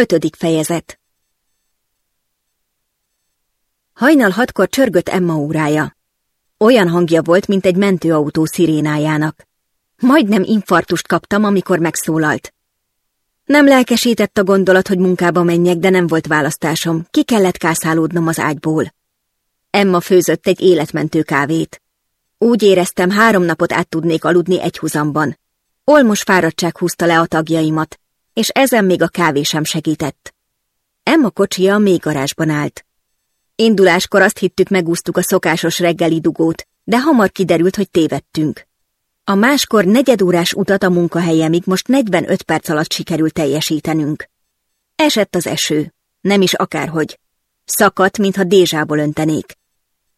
Ötödik fejezet Hajnal hatkor csörgött Emma órája. Olyan hangja volt, mint egy mentőautó szirénájának. Majdnem infartust kaptam, amikor megszólalt. Nem lelkesített a gondolat, hogy munkába menjek, de nem volt választásom. Ki kellett kászálódnom az ágyból. Emma főzött egy életmentő kávét. Úgy éreztem, három napot át tudnék aludni egy huzamban. Olmos fáradtság húzta le a tagjaimat, és ezen még a kávé sem segített. Emma kocsia a garázsban állt. Induláskor azt hittük megúsztuk a szokásos reggeli dugót, de hamar kiderült, hogy tévedtünk. A máskor negyedórás utat a munkahelyemig most 45 perc alatt sikerült teljesítenünk. Esett az eső, nem is akárhogy. Szakadt, mintha dézsából öntenék.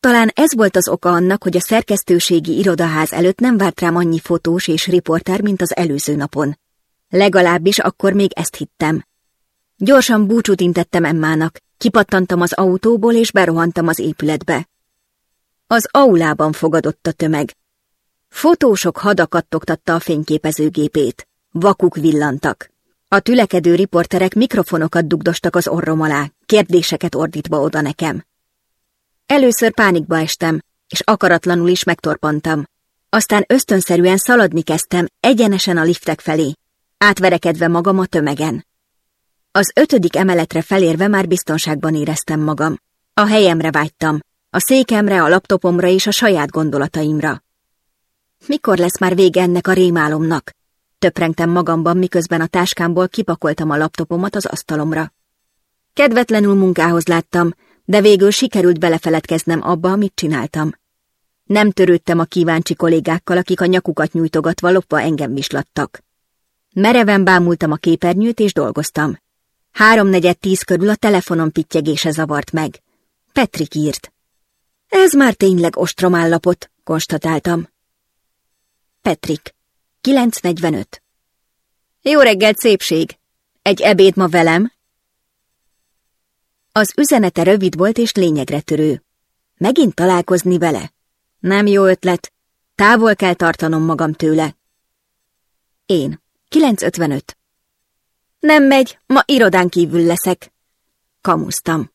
Talán ez volt az oka annak, hogy a szerkesztőségi irodaház előtt nem várt rám annyi fotós és riporter, mint az előző napon. Legalábbis akkor még ezt hittem. Gyorsan búcsút intettem Emmának, kipattantam az autóból és berohantam az épületbe. Az aulában fogadott a tömeg. Fotósok hadakattogtatta a fényképezőgépét. Vakuk villantak. A tülekedő riporterek mikrofonokat dugdostak az orrom alá, kérdéseket ordítva oda nekem. Először pánikba estem, és akaratlanul is megtorpantam. Aztán ösztönszerűen szaladni kezdtem egyenesen a liftek felé, átverekedve magam a tömegen. Az ötödik emeletre felérve már biztonságban éreztem magam. A helyemre vágytam, a székemre, a laptopomra és a saját gondolataimra. Mikor lesz már vége ennek a rémálomnak? Töprengtem magamban, miközben a táskámból kipakoltam a laptopomat az asztalomra. Kedvetlenül munkához láttam, de végül sikerült belefeledkeznem abba, amit csináltam. Nem törődtem a kíváncsi kollégákkal, akik a nyakukat nyújtogatva lopva engem vislattak. Mereven bámultam a képernyőt és dolgoztam. Háromnegyed tíz körül a telefonom pittyegése zavart meg. Petrik írt. Ez már tényleg ostromállapot, konstatáltam. Petrik. 945. Jó reggelt, szépség! Egy ebéd ma velem? Az üzenete rövid volt és lényegre törő. Megint találkozni vele? Nem jó ötlet. Távol kell tartanom magam tőle. Én. 955. Nem megy, ma irodán kívül leszek. Kamusztam.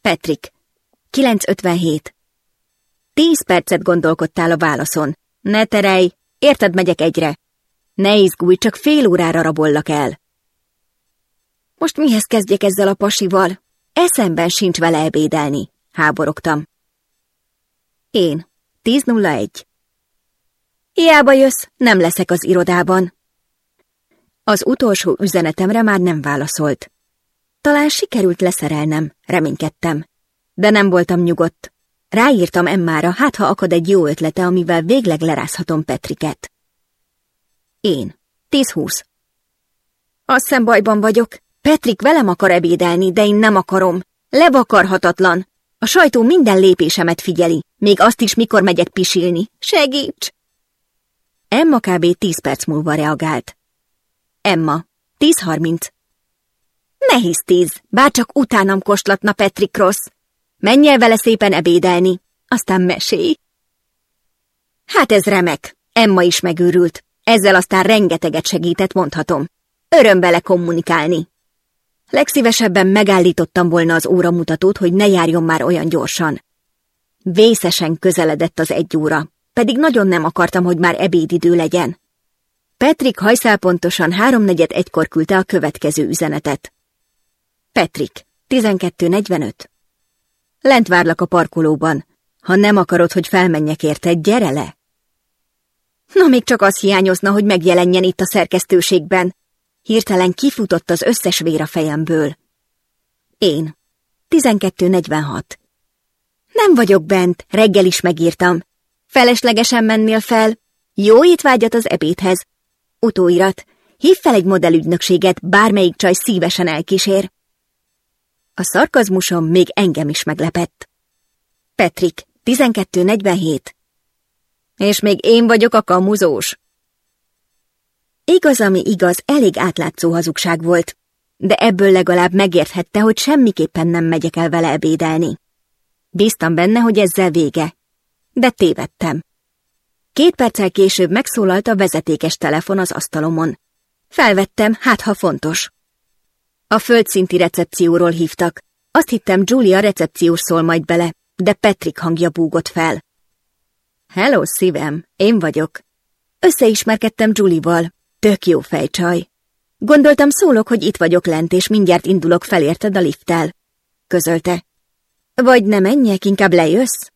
Petrik. 957. Tíz percet gondolkodtál a válaszon. Ne terej, érted megyek egyre. Ne izgulj, csak fél órára rabollak el. Most mihez kezdjek ezzel a pasival? Eszemben sincs vele ebédelni, háborogtam. Én. 10.01. Hiába jössz, nem leszek az irodában. Az utolsó üzenetemre már nem válaszolt. Talán sikerült leszerelnem, reménykedtem. De nem voltam nyugodt. Ráírtam Emmára, hát ha akad egy jó ötlete, amivel végleg lerázhatom Petriket. Én. 10-20. Azt hiszem bajban vagyok. Petrik velem akar ebédelni, de én nem akarom. Levakarhatatlan. A sajtó minden lépésemet figyeli, még azt is, mikor megyek pisilni. Segíts! Emma kb. tíz perc múlva reagált. Emma, 10.30. Nehéz tíz, bárcsak utánam koslatna Petrik Ross. Menj el vele szépen ebédelni, aztán mesélj. Hát ez remek, Emma is megőrült. Ezzel aztán rengeteget segített, mondhatom. Öröm vele kommunikálni. Legszívesebben megállítottam volna az óramutatót, hogy ne járjon már olyan gyorsan. Vészesen közeledett az egy óra, pedig nagyon nem akartam, hogy már ebédidő legyen. Petrik hajszálpontosan háromnegyed egykor küldte a következő üzenetet. Petrik, 12.45 Lent várlak a parkolóban. Ha nem akarod, hogy felmenjek érte, gyere le! Na, még csak az hiányozna, hogy megjelenjen itt a szerkesztőségben. Hirtelen kifutott az összes vér a fejemből. Én. 12.46 Nem vagyok bent, reggel is megírtam. Feleslegesen mennél fel. Jó étvágyat az ebédhez, Utóirat. Hív fel egy modellügynökséget, bármelyik csaj szívesen elkísér. A szarkazmusom még engem is meglepett. Petrik, 1247. És még én vagyok a kamuzós. Igaz, ami igaz, elég átlátszó hazugság volt, de ebből legalább megérthette, hogy semmiképpen nem megyek el vele ebédelni. Bíztam benne, hogy ezzel vége, de tévedtem. Két perccel később megszólalt a vezetékes telefon az asztalomon. Felvettem, hát ha fontos. A földszinti recepcióról hívtak. Azt hittem, Julia recepciós szól majd bele, de Patrick hangja búgott fel. Hello, szívem, én vagyok. Összeismerkedtem Julie-val. Tök jó fejcsaj. Gondoltam szólok, hogy itt vagyok lent, és mindjárt indulok felérted a lifttel. Közölte. Vagy ne menjek, inkább lejössz?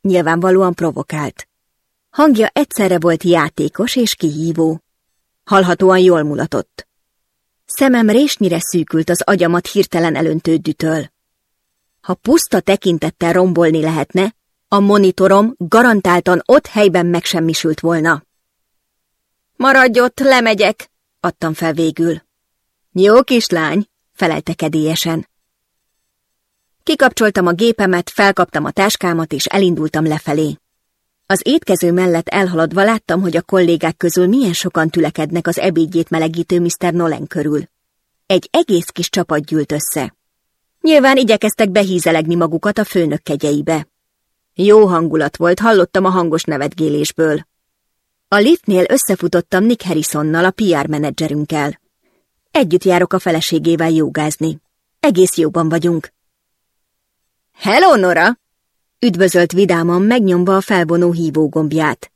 Nyilvánvalóan provokált. Hangja egyszerre volt játékos és kihívó. Halhatóan jól mulatott. Szemem résnyire szűkült az agyamat hirtelen elöntődütől. Ha puszta tekintettel rombolni lehetne, a monitorom garantáltan ott helyben megsemmisült volna. Maradj ott, lemegyek, adtam fel végül. Jó kislány, felelte kedélyesen. Kikapcsoltam a gépemet, felkaptam a táskámat, és elindultam lefelé. Az étkező mellett elhaladva láttam, hogy a kollégák közül milyen sokan tülekednek az ebédjét melegítő Mr. Nolan körül. Egy egész kis csapat gyűlt össze. Nyilván igyekeztek behízelegni magukat a főnök kegyeibe. Jó hangulat volt, hallottam a hangos nevetgélésből. A liftnél összefutottam Nick Harrisonnal, a PR menedzserünkkel. Együtt járok a feleségével jogázni. Egész jóban vagyunk. Hello, Nora! Üdvözölt vidáman, megnyomva a felvonó hívógombját.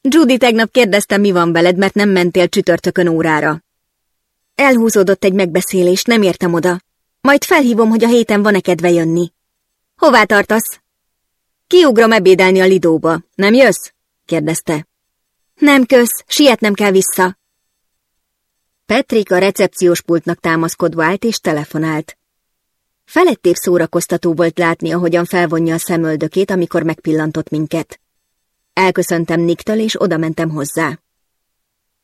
Judy, tegnap kérdeztem, mi van veled, mert nem mentél csütörtökön órára. Elhúzódott egy megbeszélés, nem értem oda. Majd felhívom, hogy a héten van-e kedve jönni. Hová tartasz? Kiugrom ebédelni a Lidóba. Nem jössz? kérdezte. Nem kösz, sietnem kell vissza. Petrik a recepciós pultnak támaszkodva állt és telefonált. Felettébb szórakoztató volt látni, ahogyan felvonja a szemöldökét, amikor megpillantott minket. Elköszöntem Niktől, és odamentem hozzá.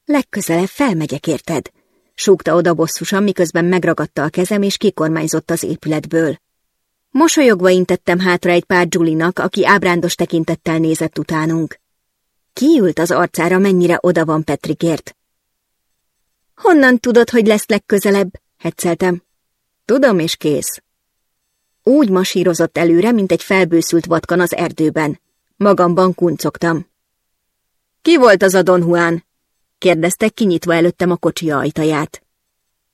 Legközelebb felmegyek, érted? Súgta oda bosszusan, miközben megragadta a kezem, és kikormányzott az épületből. Mosolyogva intettem hátra egy pár Julinak, aki ábrándos tekintettel nézett utánunk. Kiült az arcára, mennyire oda van Petrikért. Honnan tudod, hogy lesz legközelebb? Hetszeltem. Tudom, és kész. Úgy masírozott előre, mint egy felbőszült vatkan az erdőben. Magamban kuncogtam. Ki volt az a Don Juan? kérdezte, kinyitva előttem a kocsi ajtaját.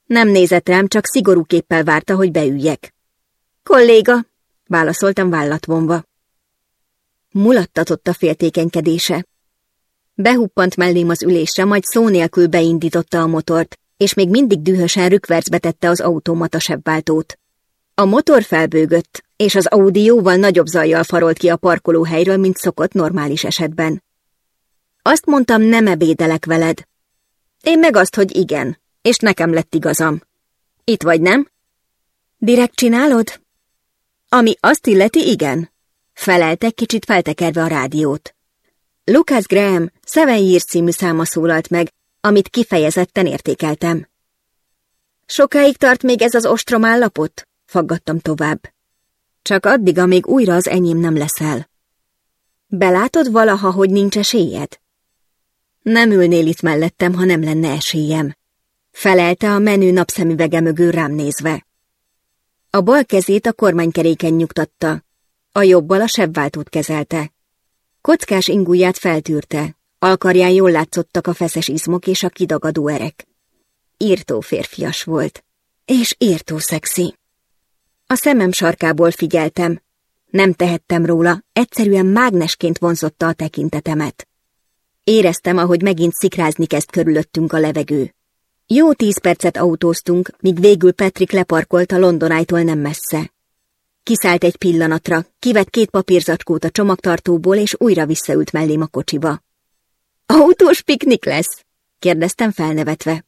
Nem nézett rám, csak szigorú képpel várta, hogy beüljek. Kolléga, válaszoltam vállatvonva. Mulattatott a féltékenykedése. Behuppant mellém az ülésre, majd szó nélkül beindította a motort, és még mindig dühösen rükvercbe tette az automata sebváltót. A motor felbőgött, és az Audi jóval nagyobb zajjal farolt ki a parkolóhelyről, mint szokott normális esetben. Azt mondtam, nem ebédelek veled. Én meg azt, hogy igen, és nekem lett igazam. Itt vagy, nem? Direkt csinálod? Ami azt illeti, igen. Felelte kicsit feltekerve a rádiót. Lucas Graham Seven Years című száma szólalt meg, amit kifejezetten értékeltem. Sokáig tart még ez az ostrom állapot? Faggattam tovább. Csak addig, amíg újra az enyém nem leszel. Belátod valaha, hogy nincs esélyed? Nem ülnél itt mellettem, ha nem lenne esélyem. Felelte a menő napszemüvege mögül rám nézve. A bal kezét a kormánykeréken nyugtatta, a jobbal a sebváltót kezelte. Kockás ingúját feltűrte, alkarján jól látszottak a feszes izmok és a kidagadó erek. Írtó férfias volt, és írtó szexi. A szemem sarkából figyeltem. Nem tehettem róla, egyszerűen mágnesként vonzotta a tekintetemet. Éreztem, ahogy megint szikrázni kezd körülöttünk a levegő. Jó tíz percet autóztunk, míg végül Patrick leparkolt a Londonájtól nem messze. Kiszállt egy pillanatra, kivett két papírzacskót a csomagtartóból, és újra visszaült mellém a kocsiba. Autós piknik lesz? kérdeztem felnevetve.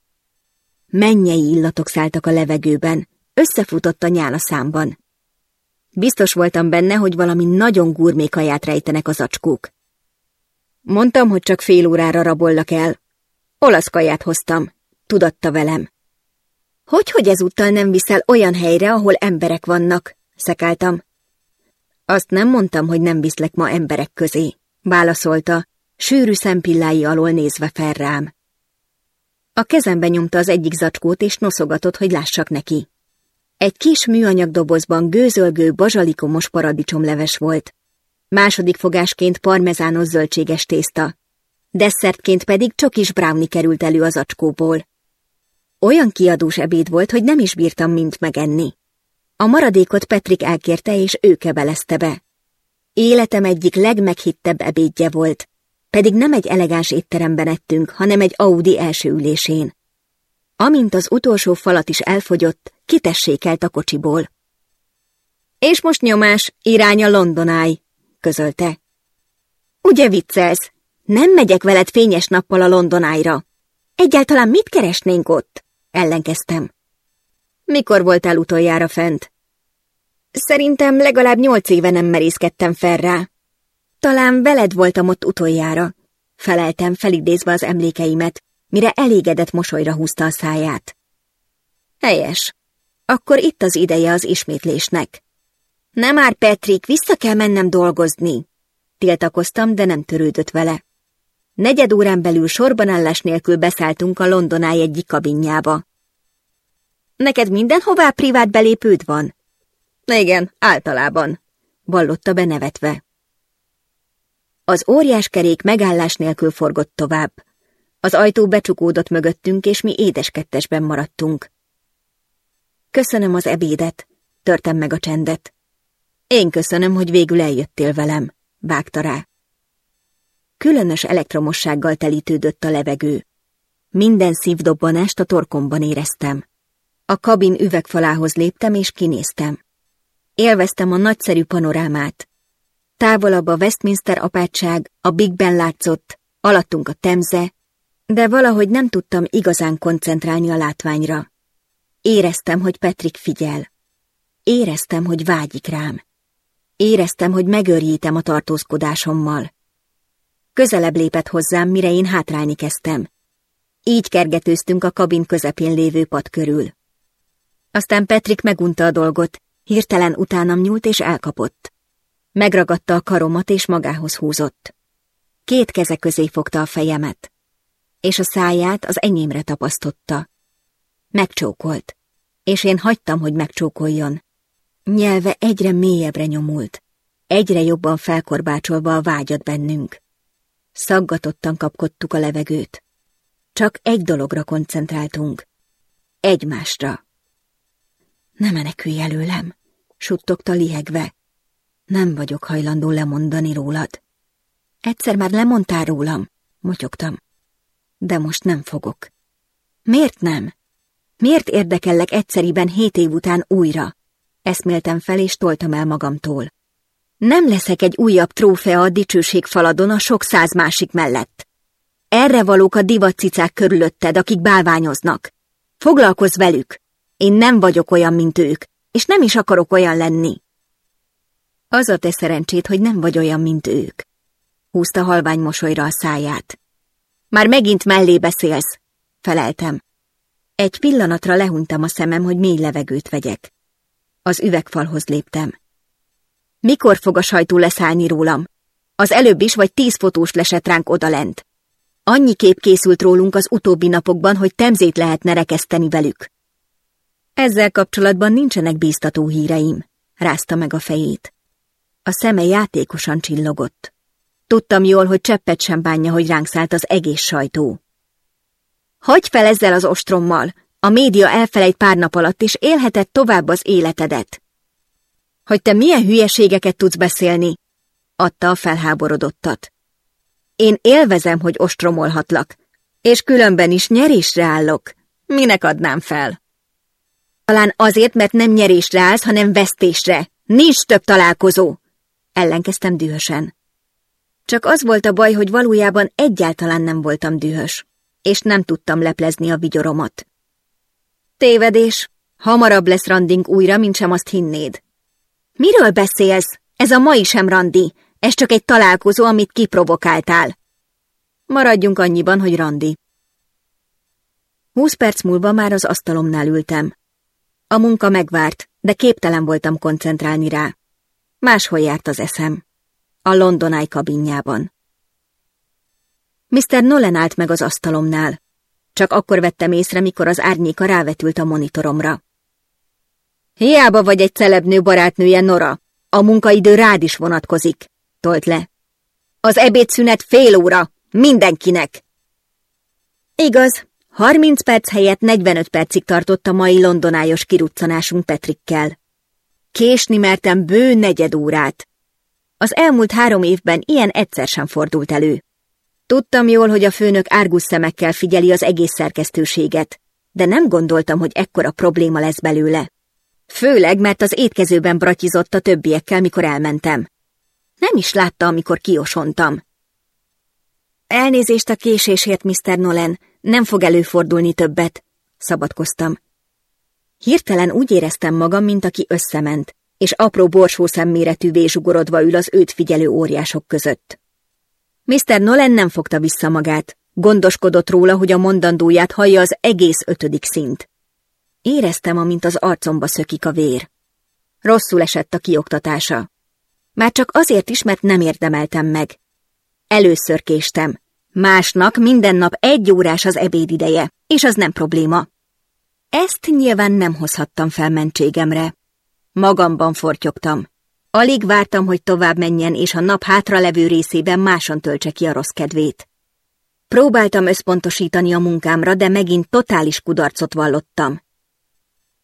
Mennyei illatok szálltak a levegőben, összefutott a nyál. Biztos voltam benne, hogy valami nagyon gurmé kaját rejtenek az acskók. Mondtam, hogy csak fél órára rabollak el. Olasz kaját hoztam, tudatta velem. Hogy, hogy ezúttal nem viszel olyan helyre, ahol emberek vannak? Szekáltam. Azt nem mondtam, hogy nem viszlek ma emberek közé, válaszolta, sűrű szempillái alól nézve fel rám. A kezembe nyomta az egyik zacskót, és noszogatott, hogy lássak neki. Egy kis műanyag dobozban gőzölgő, bazsalikomos paradicsomleves volt. Második fogásként parmezános zöldséges tészta. Desszertként pedig csokis brownie került elő az acskóból. Olyan kiadós ebéd volt, hogy nem is bírtam mind megenni. A maradékot Petrik elkérte, és ő kebelezte be. Életem egyik legmeghittebb ebédje volt, pedig nem egy elegáns étteremben ettünk, hanem egy Audi első ülésén. Amint az utolsó falat is elfogyott, kitessékelt a kocsiból. És most nyomás, irány a Londonáj, közölte. Ugye viccelsz? Nem megyek veled fényes nappal a Londonájra. Egyáltalán mit keresnénk ott? Ellenkeztem. Mikor voltál utoljára fent? Szerintem legalább nyolc éve nem merészkedtem fel rá. Talán veled voltam ott utoljára. Feleltem, felidézve az emlékeimet, mire elégedett mosolyra húzta a száját. Helyes. Akkor itt az ideje az ismétlésnek. Nem már, Petrik, vissza kell mennem dolgozni. Tiltakoztam, de nem törődött vele. Negyed órán belül sorbanállás nélkül beszálltunk a Londonáj egyik kabinjába. Neked mindenhová privát belépőd van? Igen, általában, vallotta benevetve. Az óriás kerék megállás nélkül forgott tovább. Az ajtó becsukódott mögöttünk, és mi édeskettesben maradtunk. Köszönöm az ebédet, törtem meg a csendet. Én köszönöm, hogy végül eljöttél velem, vágta rá. Különös elektromossággal telítődött a levegő. Minden szívdobbanást a torkomban éreztem. A kabin üvegfalához léptem és kinéztem. Élveztem a nagyszerű panorámát. Távolabb a Westminster apátság, a Big Ben látszott, alattunk a Temze, de valahogy nem tudtam igazán koncentrálni a látványra. Éreztem, hogy Petrik figyel. Éreztem, hogy vágyik rám. Éreztem, hogy megőrjítem a tartózkodásommal. Közelebb lépett hozzám, mire én hátrálni kezdtem. Így kergetőztünk a kabin közepén lévő pad körül. Aztán Petrik megunta a dolgot, hirtelen utánam nyúlt és elkapott. Megragadta a karomat és magához húzott. Két keze közé fogta a fejemet, és a száját az enyémre tapasztotta. Megcsókolt, és én hagytam, hogy megcsókoljon. Nyelve egyre mélyebbre nyomult, egyre jobban felkorbácsolva a vágyat bennünk. Szaggatottan kapkodtuk a levegőt. Csak egy dologra koncentráltunk. Egymásra. Ne menekülj előlem, suttogta lihegve. Nem vagyok hajlandó lemondani rólad. Egyszer már lemondtál rólam, motyogtam. De most nem fogok. Miért nem? Miért érdekellek egyszeriben hét év után újra? Eszméltem fel és toltam el magamtól. Nem leszek egy újabb trófea a dicsőség faladon a sok száz másik mellett. Erre valók a divatcicák körülötted, akik bálványoznak. Foglalkozz velük! Én nem vagyok olyan, mint ők, és nem is akarok olyan lenni. Az a te szerencsét, hogy nem vagy olyan, mint ők. Húzta halvány mosolyra a száját. Már megint mellé beszélsz, feleltem. Egy pillanatra lehuntam a szemem, hogy mély levegőt vegyek. Az üvegfalhoz léptem. Mikor fog a sajtó leszállni rólam? Az előbb is vagy tíz fotós lesett ránk odalent. Annyi kép készült rólunk az utóbbi napokban, hogy temzét lehetne rekeszteni velük. Ezzel kapcsolatban nincsenek bíztató híreim, rázta meg a fejét. A szeme játékosan csillogott. Tudtam jól, hogy cseppet sem bánja, hogy ránk szállt az egész sajtó. Hagyj fel ezzel az ostrommal! A média elfelejt pár nap alatt, és élheted tovább az életedet. Hogy te milyen hülyeségeket tudsz beszélni, adta a felháborodottat. Én élvezem, hogy ostromolhatlak, és különben is nyerésre állok. Minek adnám fel? Talán azért, mert nem nyerésre állsz, hanem vesztésre. Nincs több találkozó! Ellenkeztem dühösen. Csak az volt a baj, hogy valójában egyáltalán nem voltam dühös, és nem tudtam leplezni a vigyoromat. Tévedés. Hamarabb lesz randink újra, mint sem azt hinnéd. Miről beszélsz? Ez a mai sem randi. Ez csak egy találkozó, amit kiprovokáltál. Maradjunk annyiban, hogy randi. Húsz perc múlva már az asztalomnál ültem. A munka megvárt, de képtelen voltam koncentrálni rá. Máshol járt az eszem. A Londonáj kabinjában. Mr. Nolan állt meg az asztalomnál. Csak akkor vettem észre, mikor az árnyéka rávetült a monitoromra. Hiába vagy egy celebnő barátnője, Nora. A munkaidő rád is vonatkozik, tolt le. Az ebédszünet fél óra, mindenkinek. Igaz, 30 perc helyett 45 percig tartott a mai londonájos kiruccanásunk Petrikkel. Késni mertem bő negyed órát. Az elmúlt három évben ilyen egyszer sem fordult elő. Tudtam jól, hogy a főnök árgus szemekkel figyeli az egész szerkesztőséget, de nem gondoltam, hogy ekkora probléma lesz belőle. Főleg, mert az étkezőben bratizott a többiekkel, mikor elmentem. Nem is látta, amikor kiosontam. Elnézést a késésért, Mr. Nolan, nem fog előfordulni többet, szabadkoztam. Hirtelen úgy éreztem magam, mint aki összement, és apró borsó szemméretű vézsugorodva ül az őt figyelő óriások között. Mr. Nolan nem fogta vissza magát, gondoskodott róla, hogy a mondandóját hallja az egész ötödik szint. Éreztem, amint az arcomba szökik a vér. Rosszul esett a kioktatása. Már csak azért is, mert nem érdemeltem meg. Először késtem. Másnak minden nap egy órás az ebédideje, és az nem probléma. Ezt nyilván nem hozhattam fel mentségemre. Magamban fortyogtam. Alig vártam, hogy tovább menjen, és a nap hátra levő részében máson töltse ki a rossz kedvét. Próbáltam összpontosítani a munkámra, de megint totális kudarcot vallottam.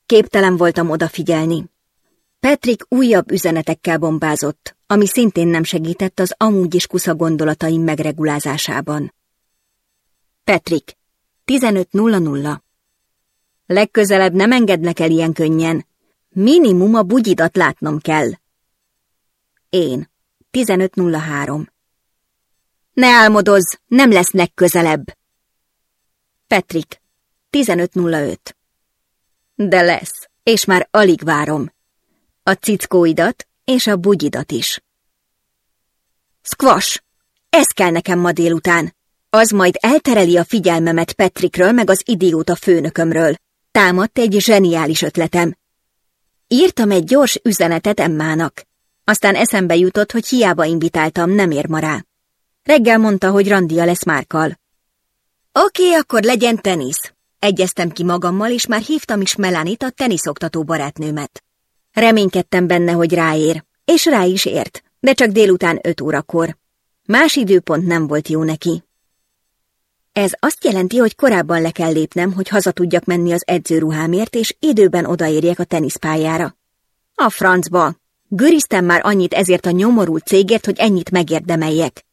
Képtelen voltam odafigyelni. Patrick újabb üzenetekkel bombázott, ami szintén nem segített az amúgy is kusza gondolataim megregulázásában. Patrick, 15.00 Legközelebb nem engednek el ilyen könnyen. Minimum a bugyidat látnom kell. Én, 15.03 Ne álmodozz, nem lesz legközelebb. Patrick, 15.05 De lesz, és már alig várom. A cickóidat és a bugyidat is. Squash! Ez kell nekem ma délután. Az majd eltereli a figyelmemet Petrikről meg az idióta főnökömről. Támadt egy zseniális ötletem. Írtam egy gyors üzenetet Emmának. Aztán eszembe jutott, hogy hiába invitáltam, nem ér ma rá. Reggel mondta, hogy randia lesz Márkal. Oké, akkor legyen tenisz. Egyeztem ki magammal, és már hívtam is Melanit, a teniszoktató barátnőmet. Reménykedtem benne, hogy ráér, és rá is ért, de csak délután öt órakor. Más időpont nem volt jó neki. Ez azt jelenti, hogy korábban le kell lépnem, hogy haza tudjak menni az edzőruhámért, és időben odaérjek a teniszpályára. A francba! Göriztem már annyit ezért a nyomorult cégért, hogy ennyit megérdemeljek.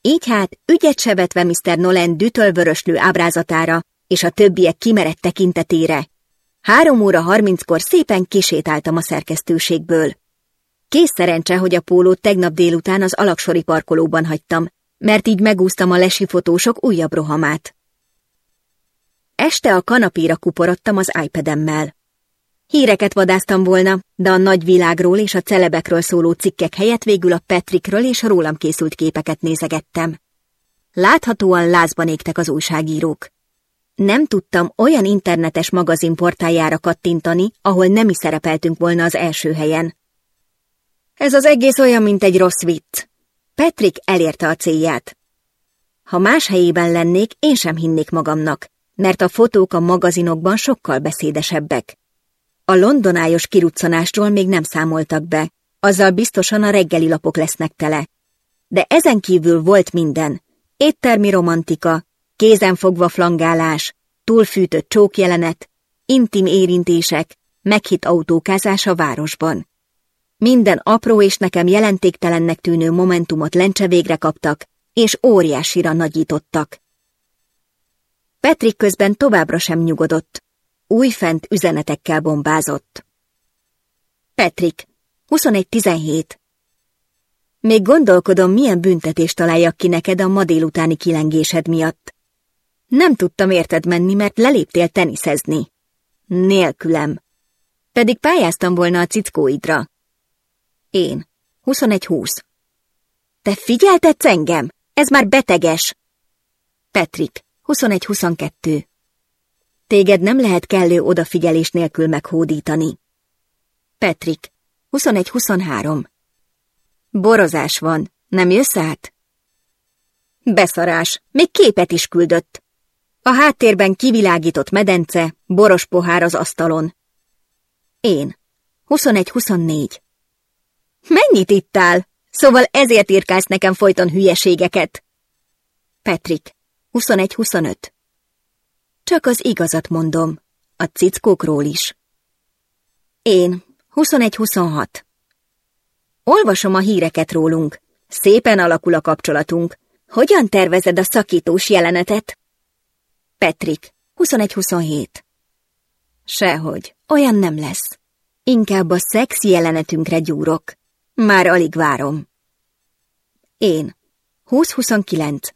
Így hát, ügyet sebetve Mr. Nolan dütölvöröslő ábrázatára és a többiek kimerett tekintetére, Három óra harminckor szépen kisétáltam a szerkesztőségből. Kész szerencse, hogy a pólót tegnap délután az alaksori parkolóban hagytam, mert így megúztam a lesi fotósok újabb rohamát. Este a kanapéra kuporodtam az iPad-emmel. Híreket vadáztam volna, de a nagyvilágról és a celebekről szóló cikkek helyett végül a Petrikről és rólam készült képeket nézegettem. Láthatóan lázban égtek az újságírók. Nem tudtam olyan internetes magazin portájára kattintani, ahol nem is szerepeltünk volna az első helyen. Ez az egész olyan, mint egy rossz vicc. Patrick elérte a célját. Ha más helyében lennék, én sem hinnék magamnak, mert a fotók a magazinokban sokkal beszédesebbek. A londonájos kiruccanásról még nem számoltak be, azzal biztosan a reggeli lapok lesznek tele. De ezen kívül volt minden. Éttermi romantika, kézenfogva flangálás, túlfűtött csókjelenet, intim érintések, meghitt autókázás a városban. Minden apró és nekem jelentéktelennek tűnő momentumot lencse végre kaptak, és óriásira nagyítottak. Petrik közben továbbra sem nyugodott. Újfent üzenetekkel bombázott. Petrik, 21.17 Még gondolkodom, milyen büntetést találjak ki neked a ma délutáni kilengésed miatt. Nem tudtam érted menni, mert leléptél teniszezni. Nélkülem. Pedig pályáztam volna a cickóidra. Én. 21-20. Te figyeltetsz engem? Ez már beteges. Petrik. 21-22. Téged nem lehet kellő odafigyelés nélkül meghódítani. Petrik. 21-23. Borozás van. Nem jössz át? Beszarás. Még képet is küldött. A háttérben kivilágított medence, boros pohár az asztalon. Én. 21-24. Mennyit ittál? Szóval ezért írkálsz nekem folyton hülyeségeket. Petrik. 21-25. Csak az igazat mondom, a cickókról is. Én, 21-26. Olvasom a híreket rólunk. Szépen alakul a kapcsolatunk. Hogyan tervezed a szakítós jelenetet? Petrik, 21-27. Sehogy, olyan nem lesz. Inkább a szex jelenetünkre gyúrok. Már alig várom. Én, 20-29.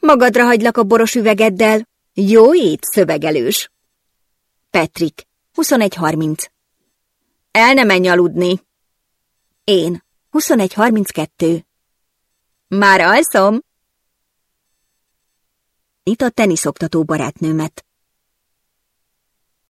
Magadra hagylak a boros üvegeddel. Jó ét, szövegelős. Petrik, 21.30. El ne menj aludni. Én, 21.32. Már alszom? Itt a teniszoktató barátnőmet.